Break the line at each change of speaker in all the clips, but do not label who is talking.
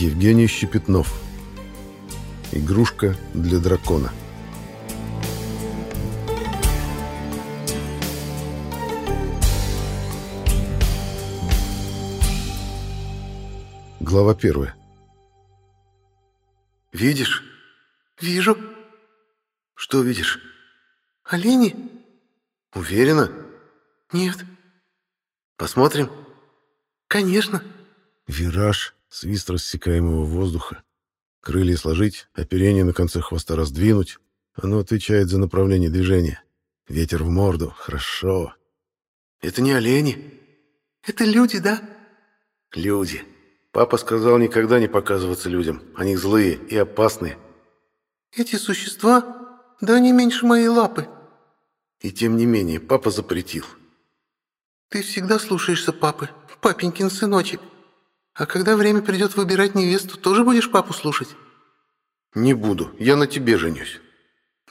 Евгений Щепетнов. Игрушка для дракона. Глава первая.
«Видишь?»
«Вижу».
«Что видишь?»
«Олени?»
«Уверена?»
«Нет».
«Посмотрим?»
«Конечно».
Вираж, свист рассекаемого воздуха. Крылья сложить, оперение на конце хвоста раздвинуть. Оно отвечает за направление движения. Ветер в морду. Хорошо.
«Это не олени?»
«Это люди, да?»
«Люди. Папа сказал никогда не показываться людям. Они злые и опасные».
«Эти существа, да не меньше моей лапы».
И тем не менее, папа запретил.
«Ты всегда слушаешься папы, папенькин сыночек. А когда время придет выбирать невесту, тоже будешь папу слушать?»
«Не буду. Я на тебе женюсь».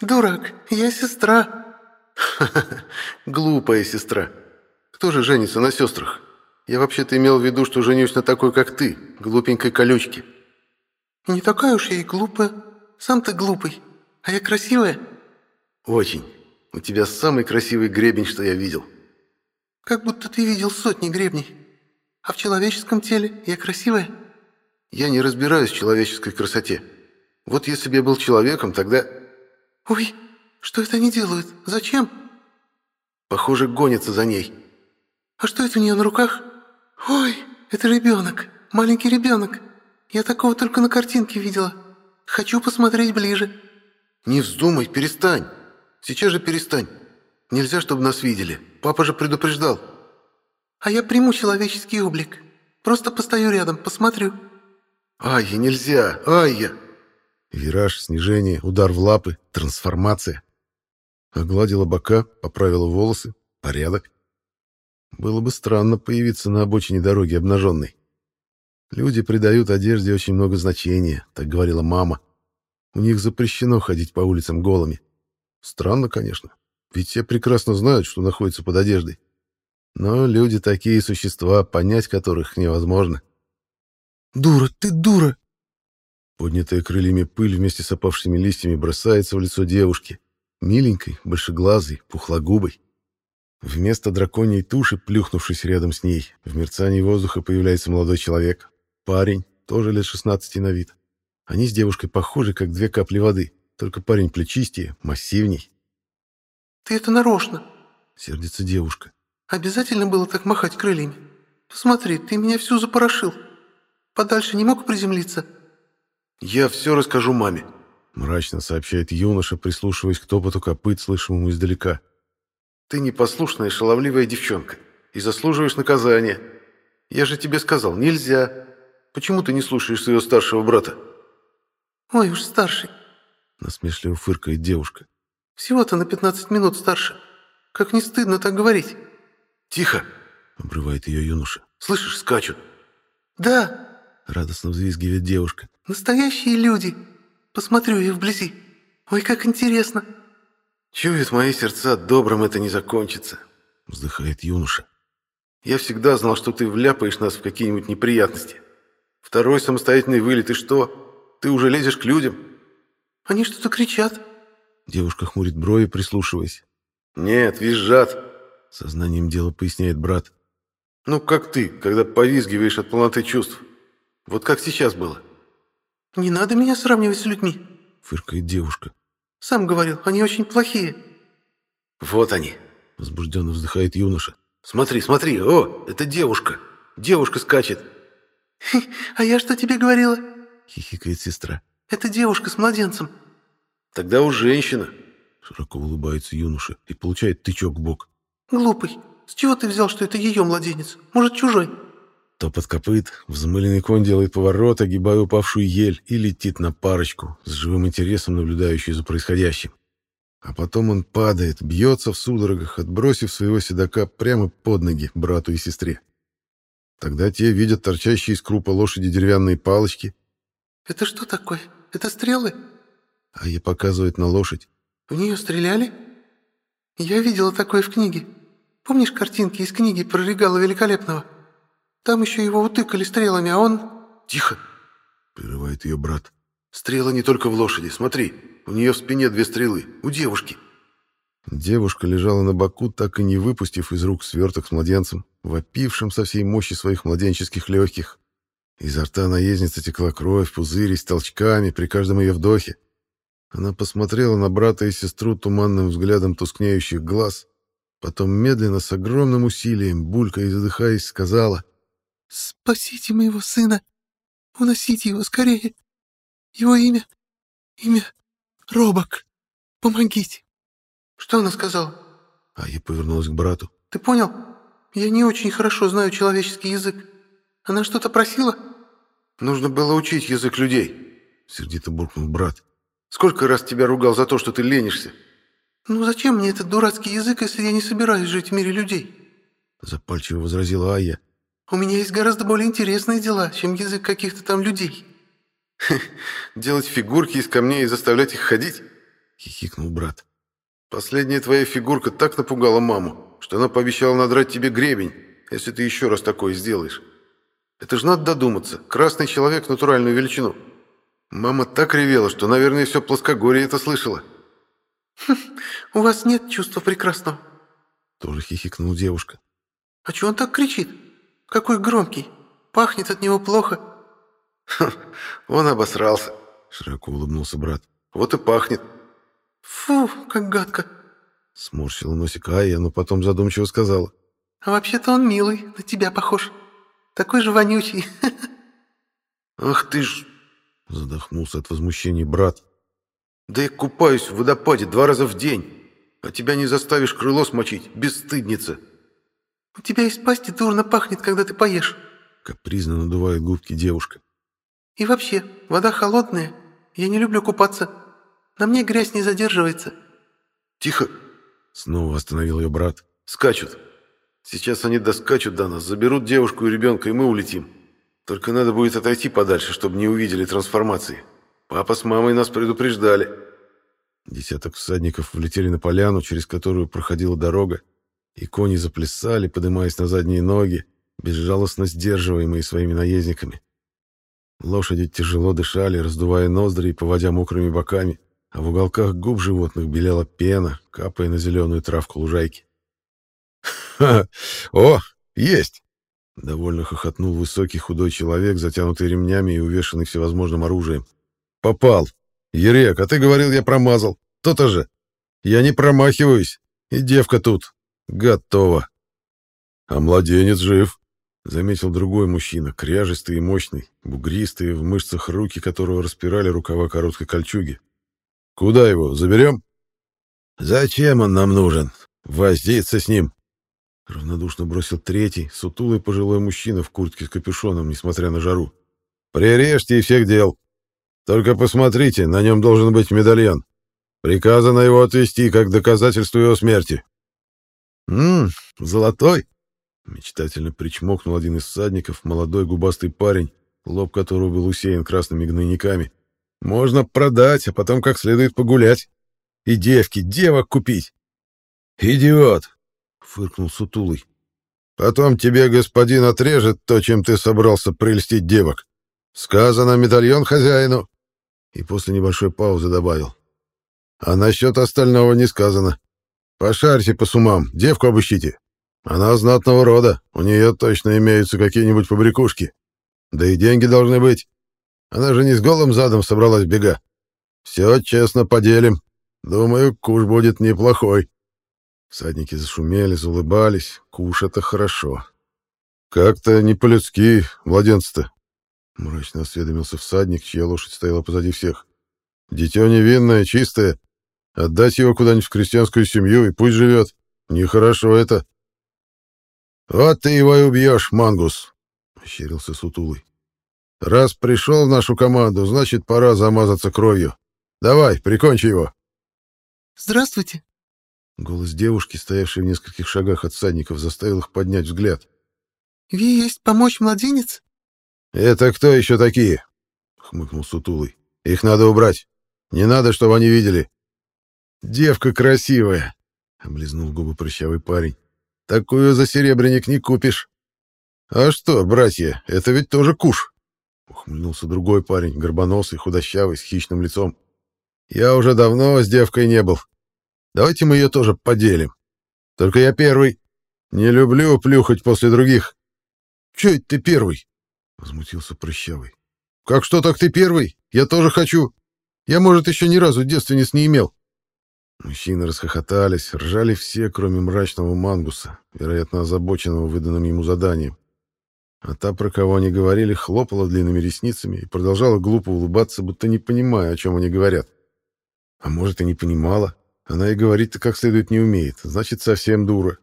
«Дурак, я сестра».
Глупая сестра. Кто же женится на сестрах? Я вообще-то имел в виду, что женюсь на такой, как ты, глупенькой колючке.
«Не такая уж я и глупая. Сам ты глупый. А я красивая?»
Очень. У тебя самый красивый гребень, что я видел.
«Как будто ты видел сотни гребней. А в человеческом теле я красивая?»
Я не разбираюсь в человеческой красоте. Вот если бы я был человеком, тогда...
«Ой, что это они делают? Зачем?
Похоже, гонятся за ней.
А что это у нее на руках? Ой, это ребенок, маленький ребенок. Я такого только на картинке видела. Хочу посмотреть ближе».
Не вздумай, перестань. Сейчас же перестань. Нельзя, чтобы нас видели. Папа же предупреждал.
«А я приму человеческий облик. Просто постою рядом, посмотрю».
Ай, нельзя, ай!
Вираж, снижение, удар в лапы, трансформация. Огладила бока, поправила волосы. Порядок. Было бы странно появиться на обочине дороги обнаженной. Люди придают одежде очень много значения, так говорила мама. У них запрещено ходить по улицам голыми. Странно, конечно, ведь все прекрасно знают, что находится под одеждой. Но люди такие существа, понять которых невозможно.
«Дура, ты дура!»
Поднятая крыльями пыль вместе с опавшими листьями бросается в лицо девушки. Миленькой, большеглазой, пухлогубой. Вместо драконьей туши, плюхнувшись рядом с ней, в мерцании воздуха появляется молодой человек. Парень, тоже лет 16 на вид. Они с девушкой похожи, как две капли воды, только парень плечистее, массивней.
«Ты это нарочно!»
— сердится девушка.
«Обязательно было так махать крыльями? Посмотри, ты меня всю запорошил. Подальше не мог приземлиться?»
Я все расскажу маме.
Мрачно сообщает юноша, прислушиваясь к топоту копыт, слышимому издалека.
Ты непослушная, шаловливая девчонка. И заслуживаешь наказания. Я же тебе сказал, нельзя. Почему ты не слушаешь своего старшего брата?
«Ой уж старший.
Насмешливо фыркает девушка.
Всего-то на 15 минут старше. Как не стыдно так говорить?»
Тихо,
Обрывает ее юноша.
слышишь, скачут.
«Да,
Радостно взвизгивает девушка.
настоящие люди. Посмотрю их вблизи. Ой, как интересно!»
Чует мои сердца, добрым это не закончится.
Вздыхает юноша.
Я всегда знал, что ты вляпаешь нас в какие-нибудь неприятности. Второй самостоятельный вылет, и что? Ты уже лезешь к людям?
Они что-то кричат.
Девушка хмурит брови, прислушиваясь.
Нет, визжат.
Сознанием дела поясняет брат.
Ну, как ты, когда повизгиваешь от полноты чувств. Вот как сейчас было.
Не надо меня сравнивать с людьми.
Фыркает девушка.
Сам говорил, они очень плохие.
Вот они.
Возбужденно вздыхает юноша.
Смотри, смотри, о, это девушка. Девушка скачет.
А я что тебе говорила?
Хихикает сестра.
Это девушка с младенцем.
Тогда у женщина.
Широко улыбается юноша и получает тычок в бок.
Глупый. С чего ты взял, что это ее младенец? Может, чужой?
Топот копыт, взмыленный конь делает поворот, огибая упавшую ель и летит на парочку, с живым интересом наблюдающей за происходящим. А потом он падает, бьется в судорогах, отбросив своего седока прямо под ноги брату и сестре. Тогда те видят торчащие из крупа лошади деревянные палочки,
Это что такое? Это стрелы?
а ей показывает на лошадь.
В нее стреляли? Я видела такое в книге. Помнишь картинки из книги про Регала Великолепного? Там еще его утыкали стрелами, а он...
Тихо.
прерывает ее брат.
Стрела не только в лошади, смотри, у нее в спине две стрелы, у девушки.
Девушка лежала на боку, так и не выпустив из рук сверток с младенцем, вопившим со всей мощи своих младенческих легких. Изо рта наездницы текла кровь, пузырясь толчками при каждом ее вдохе. Она посмотрела на брата и сестру туманным взглядом тускнеющих глаз, потом медленно, с огромным усилием, булькая и задыхаясь, сказала
«Спасите моего сына! Уносите его скорее! Его имя... имя... Робок! Помогите!» «Что она сказала?»
А я повернулась к брату.
«Ты понял? Я не очень хорошо знаю человеческий язык. Она что-то просила?»
«Нужно было учить язык людей», —
сердито буркнул брат.
«Сколько раз тебя ругал за то, что ты ленишься?»
«Ну зачем мне этот дурацкий язык, если я не собираюсь жить в мире людей?»
Запальчиво возразила Айя.
«У меня есть гораздо более интересные дела, чем язык каких-то там людей».
«Делать фигурки из камней и заставлять их ходить?»
— хихикнул брат.
«Последняя твоя фигурка так напугала маму, что она пообещала надрать тебе гребень, если ты еще раз такое сделаешь. Это же надо додуматься. Красный человек — натуральную величину. Мама так ревела, что, наверное, все плоскогорье это слышала».
«У вас нет чувства прекрасного?»
Тоже хихикнула девушка.
«А чего он так кричит? Какой громкий. Пахнет от него плохо».
«Он обосрался», —
широко улыбнулся брат.
«Вот и пахнет».
«Фу, как гадко!»
Сморщила носик Айя, но потом задумчиво сказала.
«А вообще-то он милый, на тебя похож. Такой же вонючий».
«Ах ты ж...»
Задохнулся от возмущения брат.
«Да я купаюсь в водопаде два раза в день, а тебя не заставишь крыло смочить, бесстыдница».
«У тебя из пасти дурно пахнет, когда ты поешь», —
капризно надувает губки девушка.
«И вообще, вода холодная, я не люблю купаться». На мне грязь не задерживается».
«Тихо!»
— снова остановил ее брат.
«Скачут. Сейчас они доскачут до нас, заберут девушку и ребенка, и мы улетим. Только надо будет отойти подальше, чтобы не увидели трансформации. Папа с мамой нас предупреждали».
Десяток всадников влетели на поляну, через которую проходила дорога, и кони заплясали, поднимаясь на задние ноги, безжалостно сдерживаемые своими наездниками. Лошади тяжело дышали, раздувая ноздри и поводя мокрыми боками а в уголках губ животных белела пена, капая на зеленую травку лужайки. «Ха! О, есть!» Довольно хохотнул высокий худой человек, затянутый ремнями и увешанный всевозможным оружием. «Попал! Ерек, а ты говорил, я промазал. То-то же! Я не промахиваюсь! И девка тут! Готова!» «А младенец жив!» — заметил другой мужчина, кряжистый и мощный, бугристый, в мышцах руки которого распирали рукава короткой кольчуги. Куда его, заберем? Зачем он нам нужен? Возиться с ним. Равнодушно бросил третий, сутулый пожилой мужчина в куртке с капюшоном, несмотря на жару. Прирежьте и всех дел. Только посмотрите, на нем должен быть медальон. Приказано его отвезти как доказательство его смерти. «Ммм, золотой!» Мечтательно причмокнул один из всадников, молодой губастый парень, лоб которого был усеян красными гнойниками. Можно продать, а потом как следует погулять. И девки, девок купить. Идиот, фыркнул Сутулый. Потом тебе господин отрежет то, чем ты собрался прельстить девок. Сказано медальон хозяину. И после небольшой паузы добавил. А насчет остального не сказано. Пошарьте по сумам, девку обыщите. Она знатного рода, у нее точно имеются какие-нибудь побрякушки. Да и деньги должны быть. Она же не с голым задом собралась бега. Все честно поделим. Думаю, куш будет неплохой. Всадники зашумели, заулыбались. Куш — это хорошо. Как-то не по-людски, младенцы-то. Мрачно осведомился всадник, чья лошадь стояла позади всех. Дитё невинное, чистое. Отдать его куда-нибудь в крестьянскую семью, и пусть живет. Нехорошо это. Вот ты его и убьешь, Мангус, — ощерился сутулый. Раз пришел в нашу команду, значит, пора замазаться кровью. Давай, прикончи его.
Здравствуйте.
Голос девушки, стоявшей в нескольких шагах от всадников, заставил их поднять взгляд.
«Ви есть помочь младенец?»
«Это кто еще такие?» — хмыкнул Сутулый. «Их надо убрать. Не надо, чтобы они видели». «Девка красивая!» — облизнул губы прыщавый парень. «Такую за серебряник не купишь». «А что, братья, это ведь тоже куш. Ухмыльнулся другой парень, горбоносый, худощавый, с хищным лицом. «Я уже давно с девкой не был. Давайте мы ее тоже поделим. Только я первый. Не люблю плюхать после других». «Че это ты первый?» — возмутился Прыщавый. «Как что, так ты первый? Я тоже хочу. Я, может, еще ни разу девственниц не имел». Мужчины расхохотались, ржали все, кроме мрачного мангуса, вероятно, озабоченного выданным ему заданием. А та, про кого они говорили, хлопала длинными ресницами и продолжала глупо улыбаться, будто не понимая, о чем они говорят. А может, и не понимала. Она и говорить-то как следует не умеет, значит, совсем дура.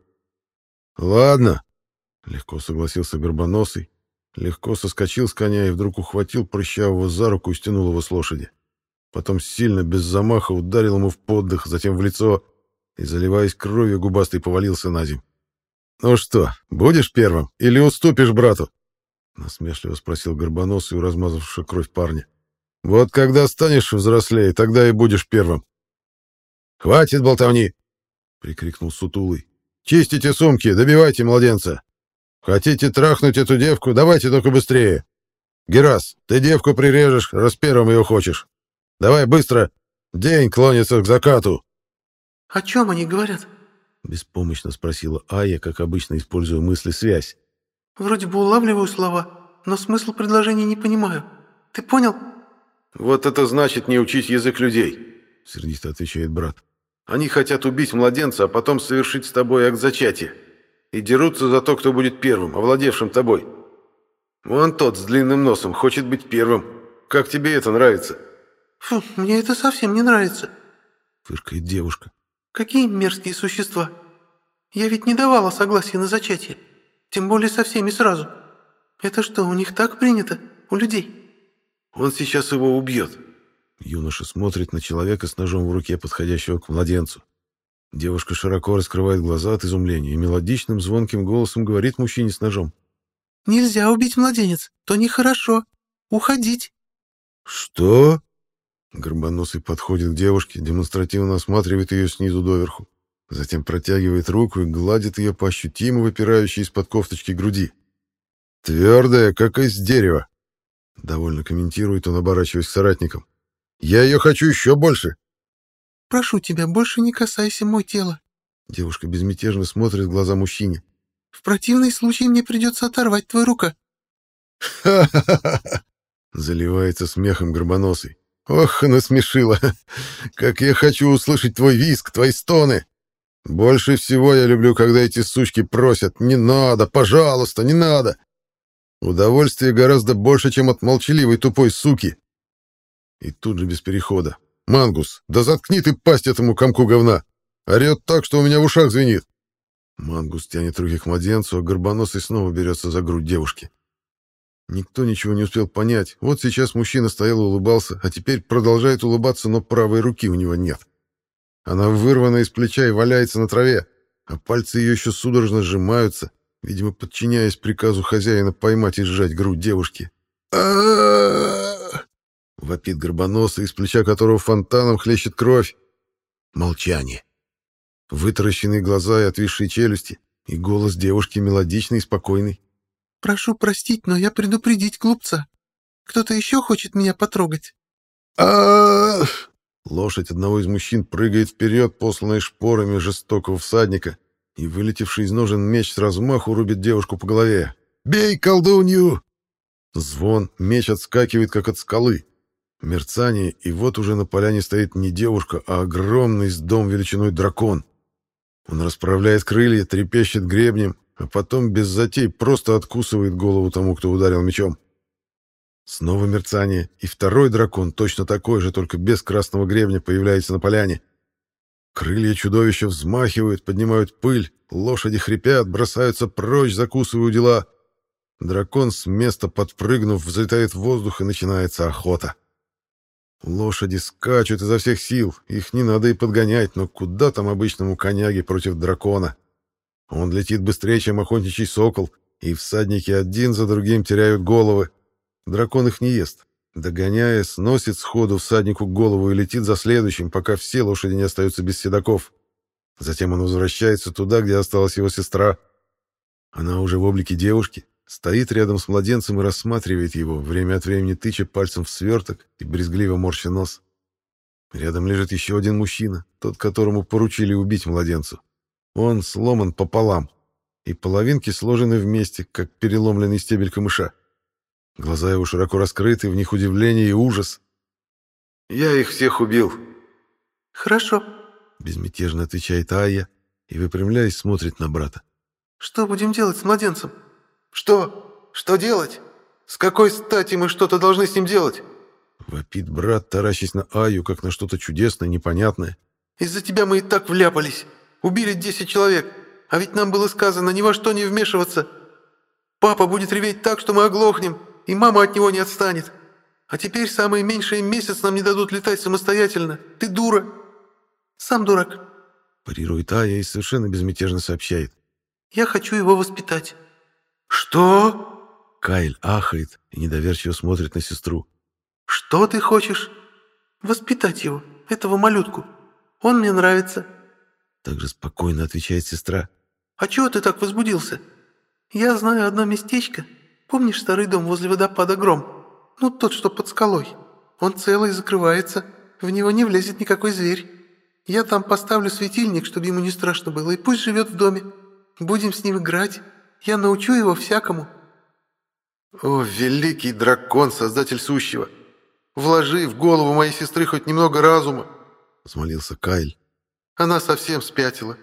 «Ладно», — легко согласился Горбоносый, легко соскочил с коня и вдруг ухватил прыщавого за руку и стянул его с лошади. Потом сильно, без замаха, ударил ему в поддых, затем в лицо и, заливаясь кровью, губастый повалился на землю. «Ну что, будешь первым или уступишь брату?» Насмешливо спросил Горбоносый у размазавшего кровь парня. «Вот когда станешь взрослее, тогда и будешь первым». «Хватит болтовни!» — прикрикнул Сутулый. «Чистите сумки, добивайте младенца. Хотите трахнуть эту девку, давайте только быстрее. Герас, ты девку прирежешь, раз первым ее хочешь. Давай быстро, день клонится к закату».
«О чем они говорят?»
Беспомощно спросила Ая, как обычно используя мысли-связь.
«Вроде бы улавливаю слова, но смысл предложения не понимаю. Ты понял?»
«Вот это значит не учить язык людей», —
сердито отвечает брат.
«Они хотят убить младенца, а потом совершить с тобой акт зачатия. И дерутся за то, кто будет первым, овладевшим тобой. Вон тот с длинным носом хочет быть первым. Как тебе это нравится?»
«Фу, мне это совсем не нравится», —
фыркает девушка.
Какие мерзкие существа! Я ведь не давала согласия на зачатие, тем более со всеми сразу. Это что, у них так принято, у людей?
Он сейчас его убьет.
Юноша смотрит на человека с ножом в руке, подходящего к младенцу. Девушка широко раскрывает глаза от изумления и мелодичным звонким голосом говорит мужчине с ножом.
«Нельзя убить младенец, то нехорошо. Уходить».
«Что?» Горбоносый подходит к девушке, демонстративно осматривает ее снизу доверху. Затем протягивает руку и гладит ее по ощутимо выпирающей из-под кофточки груди. «Твердая, как из дерева!» Довольно комментирует он, оборачиваясь к соратникам. «Я ее хочу еще больше!»
«Прошу тебя, больше не касайся мой тело!»
Девушка безмятежно смотрит в глаза мужчине.
«В противный случай мне придется оторвать твою руку!»
«Ха-ха-ха!» Заливается смехом горбоносый. Ох, насмешила. Как я хочу услышать твой визг, твои стоны. Больше всего я люблю, когда эти сучки просят «не надо, пожалуйста, не надо». Удовольствие гораздо больше, чем от молчаливой тупой суки. И тут же без перехода. «Мангус, да заткни ты пасть этому комку говна! Орет так, что у меня в ушах звенит!» Мангус тянет руки к младенцу, а горбоносый снова берется за грудь девушки. Никто ничего не успел понять. Вот сейчас мужчина стоял и улыбался, а теперь продолжает улыбаться, но правой руки у него нет. Она вырвана из плеча и валяется на траве, а пальцы ее еще судорожно сжимаются, видимо, подчиняясь приказу хозяина поймать и сжать грудь девушки. Вопит горбоносый, из плеча которого фонтаном хлещет кровь. Молчание. Вытаращенные глаза и отвисшие челюсти, и голос девушки мелодичный и спокойный.
Прошу простить, но я предупредить глупца. Кто-то еще хочет меня потрогать.
а Лошадь одного из мужчин прыгает вперед, посланной шпорами жестокого всадника, и вылетевший из ножен меч с размаху рубит девушку по голове. «Бей колдунью!» Звон, меч отскакивает, как от скалы. Мерцание, и вот уже на поляне стоит не девушка, а огромный с дом величиной дракон. Он расправляет крылья, трепещет гребнем, а потом без затей просто откусывает голову тому, кто ударил мечом. Снова мерцание, и второй дракон, точно такой же, только без красного гребня, появляется на поляне. Крылья чудовища взмахивают, поднимают пыль, лошади хрипят, бросаются прочь, закусывая дела. Дракон с места подпрыгнув, взлетает в воздух, и начинается охота. Лошади скачут изо всех сил, их не надо и подгонять, но куда там обычному коняге против дракона? Он летит быстрее, чем охотничий сокол, и всадники один за другим теряют головы. Дракон их не ест. Догоняя, сносит сходу всаднику голову и летит за следующим, пока все лошади не остаются без седаков. Затем он возвращается туда, где осталась его сестра. Она уже в облике девушки, стоит рядом с младенцем и рассматривает его, время от времени тыча пальцем в сверток и брезгливо морща нос. Рядом лежит еще один мужчина, тот, которому поручили убить младенцу. Он сломан пополам, и половинки сложены вместе, как переломленный стебель камыша. Глаза его широко раскрыты, в них удивление и ужас.
«Я их всех убил».
«Хорошо», —
безмятежно отвечает Айя и, выпрямляясь, смотрит на брата.
«Что будем делать с младенцем?»
«Что? Что делать? С какой стати мы что-то должны с ним делать?»
Вопит брат, таращась на Аю, как на что-то чудесное, непонятное.
«Из-за тебя мы и так вляпались. Убили десять человек. А ведь нам было сказано ни во что не вмешиваться. Папа будет реветь так, что мы оглохнем, и мама от него не отстанет. А теперь самые меньшие месяц нам не дадут летать самостоятельно. Ты дура. Сам дурак».
Парирует Ая и совершенно безмятежно сообщает.
«Я хочу его воспитать».
«Что?»
Кайль ахает и недоверчиво смотрит на сестру.
«Что ты хочешь?» «Воспитать его, этого малютку. Он мне нравится».
Также спокойно отвечает сестра.
«А чего ты так возбудился? Я знаю одно местечко. Помнишь старый дом возле водопада Гром? Ну, тот, что под скалой. Он целый закрывается. В него не влезет никакой зверь. Я там поставлю светильник, чтобы ему не страшно было, и пусть живет в доме. Будем с ним играть. Я научу его всякому».
«О, великий дракон, создатель сущего! Вложи в голову моей сестры хоть немного разума!»
— взмолился Кайль.
«Она совсем спятила.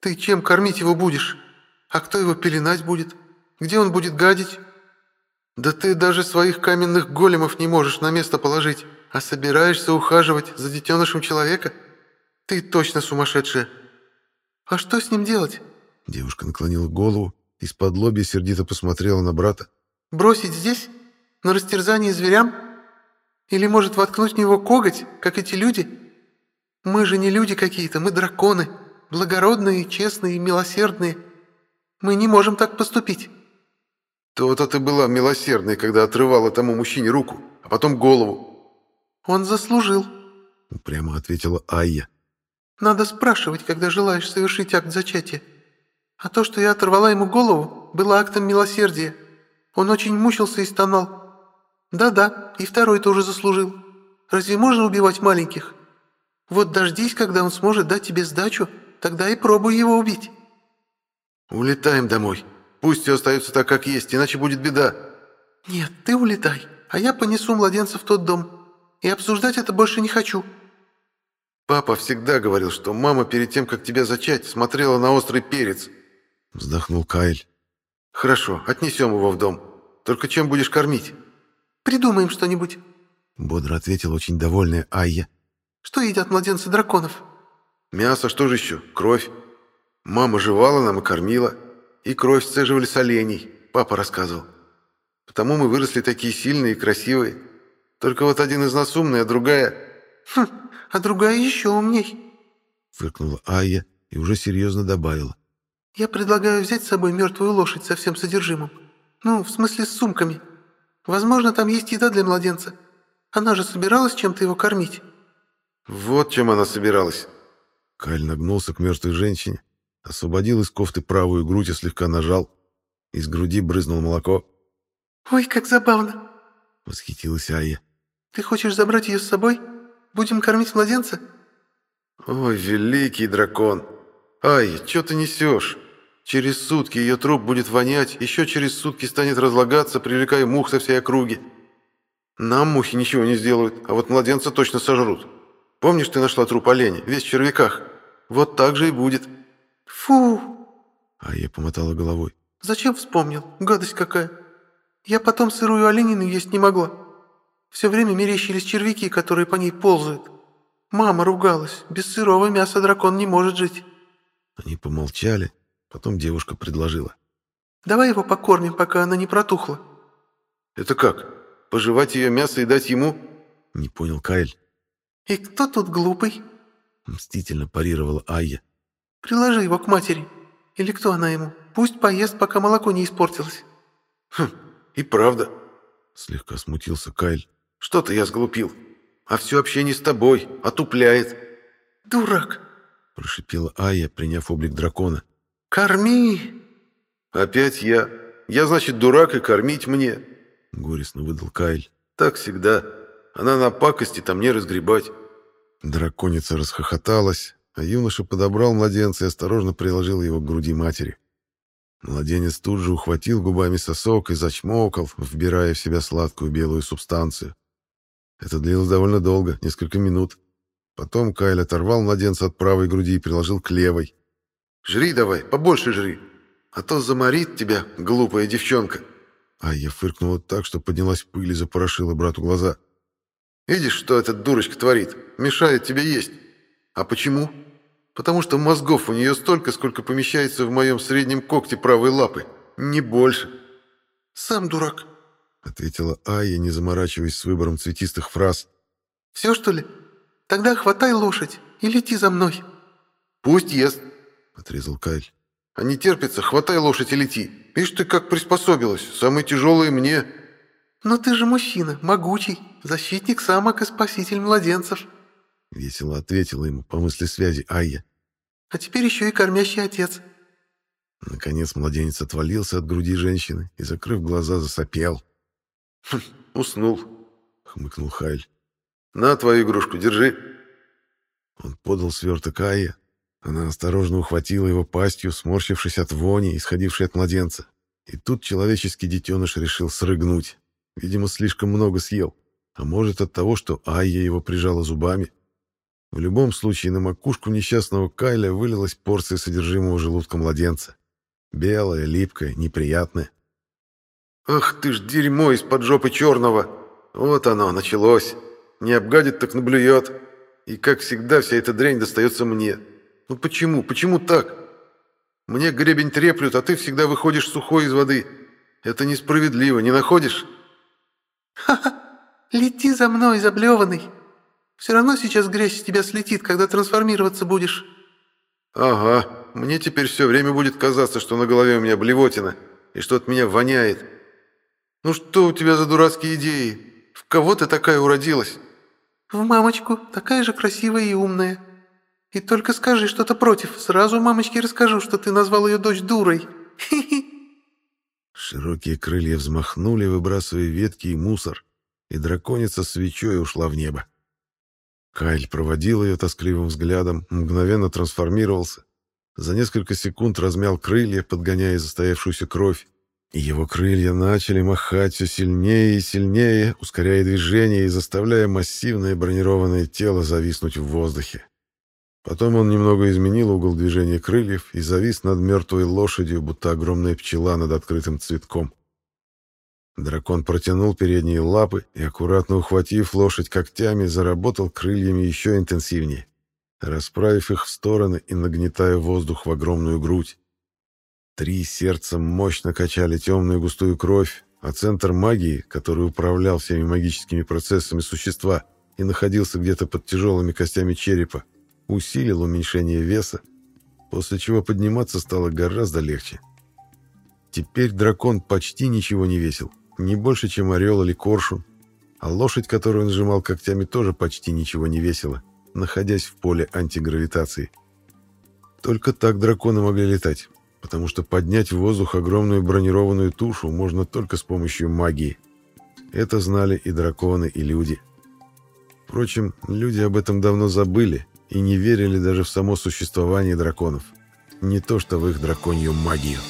Ты чем кормить его будешь? А кто его пеленать будет? Где он будет гадить? Да ты даже своих каменных големов не можешь на место положить, а собираешься ухаживать за детенышем человека? Ты точно сумасшедшая!»
«А что с ним делать?»
Девушка наклонила голову, из-под лобья сердито посмотрела на брата.
«Бросить здесь? На растерзание зверям? Или, может, воткнуть в него коготь, как эти люди? Мы же не люди какие-то, мы драконы, благородные, честные милосердные. Мы не можем так поступить».
«То-то ты была милосердной, когда отрывала тому мужчине руку, а потом голову».
«Он заслужил», —
упрямо ответила Айя.
«Надо спрашивать, когда желаешь совершить акт зачатия. А то, что я оторвала ему голову, было актом милосердия. Он очень мучился и стонал. Да-да, и второй тоже заслужил. Разве можно убивать маленьких? Вот дождись, когда он сможет дать тебе сдачу, тогда и пробуй его убить».
«Улетаем домой. Пусть все остается так, как есть, иначе будет беда».
«Нет, ты улетай, а я понесу младенца в тот дом. И обсуждать это больше не хочу».
«Папа всегда говорил, что мама перед тем, как тебя зачать, смотрела на острый перец».
Вздохнул Кайль.
«Хорошо, отнесем его в дом. Только чем будешь кормить?»
«Придумаем что-нибудь», —
бодро ответила очень довольная Айя.
«Что едят младенцы драконов?»
«Мясо, что же еще? Кровь. Мама жевала нам и кормила. И кровь сцеживали с оленей, папа рассказывал. Потому мы выросли такие сильные и красивые. Только вот один из нас умный, а другая...»
«Хм, а другая еще умней», —
фыркнула Айя и уже серьезно добавила.
«Я предлагаю взять с собой мертвую лошадь со всем содержимым. Ну, в смысле, с сумками. Возможно, там есть еда для младенца. Она же собиралась чем-то его кормить».
«Вот чем она собиралась».
Кайль нагнулся к мертвой женщине, освободил из кофты правую грудь и слегка нажал. Из груди брызнуло молоко.
«Ой, как забавно!»
— восхитилась Айя.
«Ты хочешь забрать ее с собой? Будем кормить младенца?»
«Ой, великий дракон! Ай, что ты несешь? Через сутки ее труп будет вонять, еще через сутки станет разлагаться, привлекая мух со всей округи. Нам мухи ничего не сделают, а вот младенца точно сожрут. Помнишь, ты нашла труп оленя, весь в червяках? Вот так же и будет».
«Фу!»
А я помотала головой.
«Зачем вспомнил? Гадость какая! Я потом сырую оленину есть не могла. Все время мерещились червяки, которые по ней ползают. Мама ругалась, без сырого мяса дракон не может жить».
Они помолчали, потом девушка предложила.
«Давай его покормим, пока она не протухла».
«Это как? Пожевать ее мясо и дать ему?»
Не понял Кайль.
«И кто тут глупый?»
Мстительно парировала Айя.
«Приложи его к матери. Или кто она ему? Пусть поест, пока молоко не испортилось».
«Хм, и правда».
Слегка смутился Кайль.
«Что-то я сглупил. А все общение с тобой отупляет».
«Дурак!»
Прошипела Айя, приняв облик дракона.
«Корми!»
«Опять я...» Я, значит, дурак и кормить мне.
Горестно выдал Кайль.
Так всегда. Она на пакости там не разгребать.
Драконица расхохоталась, а юноша подобрал младенца и осторожно приложил его к груди матери. Младенец тут же ухватил губами сосок и зачмокал, вбирая в себя сладкую белую субстанцию. Это длилось довольно долго, несколько минут. Потом Кайл оторвал младенца от правой груди и приложил к левой.
«Жри давай, побольше жри, а то заморит тебя, глупая девчонка».
А я фыркнула так, что поднялась пыль и запорошила брату глаза.
«Видишь, что этот дурочка творит? Мешает тебе есть. А почему? Потому что мозгов у нее столько, сколько помещается в моем среднем когте правой лапы. Не больше».
«Сам дурак», —
ответила Ая, не заморачиваясь с выбором цветистых фраз.
«Все, что ли? Тогда хватай лошадь и лети за мной».
«Пусть ест», —
отрезал Кайль.
«А не терпится, хватай лошадь и лети. Видишь ты, как приспособилась. Самые тяжелые мне».
«Но ты же мужчина, могучий, защитник самок и спаситель младенцев», —
весело ответила ему по мысли связи Айя.
«А теперь еще и кормящий отец».
Наконец младенец отвалился от груди женщины и, закрыв глаза, засопел.
«Хм, «Уснул», —
хмыкнул Хайль.
«На твою игрушку, держи».
Он подал сверток Айе, она осторожно ухватила его пастью, сморщившись от вони, исходившей от младенца. И тут человеческий детеныш решил срыгнуть. Видимо, слишком много съел. А может, от того, что Айя его прижала зубами. В любом случае, на макушку несчастного Кайля вылилась порция содержимого желудка младенца. Белая, липкая, неприятная.
«Ах ты ж дерьмо из-под жопы черного! Вот оно, началось! Не обгадит, так наблюет! И, как всегда, вся эта дрянь достается мне!» Ну почему? Почему так? Мне гребень треплют, а ты всегда выходишь сухой из воды. Это несправедливо, не находишь?
Ха-ха, лети за мной, заблеванный. Все равно сейчас грязь с тебя слетит, когда трансформироваться будешь.
Ага, мне теперь все время будет казаться, что на голове у меня блевотина, и что от меня воняет. Ну что у тебя за дурацкие идеи? В кого ты такая уродилась?
В мамочку, такая же красивая и умная. И только скажи что-то против, сразу мамочке расскажу, что ты назвал ее дочь дурой.
Широкие крылья взмахнули, выбрасывая ветки и мусор, и драконица свечой ушла в небо. Кайль проводил ее тоскливым взглядом, мгновенно трансформировался. За несколько секунд размял крылья, подгоняя застоявшуюся кровь, и его крылья начали махать все сильнее и сильнее, ускоряя движение и заставляя массивное бронированное тело зависнуть в воздухе. Потом он немного изменил угол движения крыльев и завис над мертвой лошадью, будто огромная пчела над открытым цветком. Дракон протянул передние лапы и, аккуратно ухватив лошадь когтями, заработал крыльями еще интенсивнее, расправив их в стороны и нагнетая воздух в огромную грудь. Три сердца мощно качали темную густую кровь, а центр магии, который управлял всеми магическими процессами существа и находился где-то под тяжелыми костями черепа, усилил уменьшение веса, после чего подниматься стало гораздо легче. Теперь дракон почти ничего не весил, не больше, чем орел или коршун, а лошадь, которую он сжимал когтями, тоже почти ничего не весила, находясь в поле антигравитации. Только так драконы могли летать, потому что поднять в воздух огромную бронированную тушу можно только с помощью магии. Это знали и драконы, и люди. Впрочем, люди об этом давно забыли, и не верили даже в само существование драконов. Не то что в их драконью магию.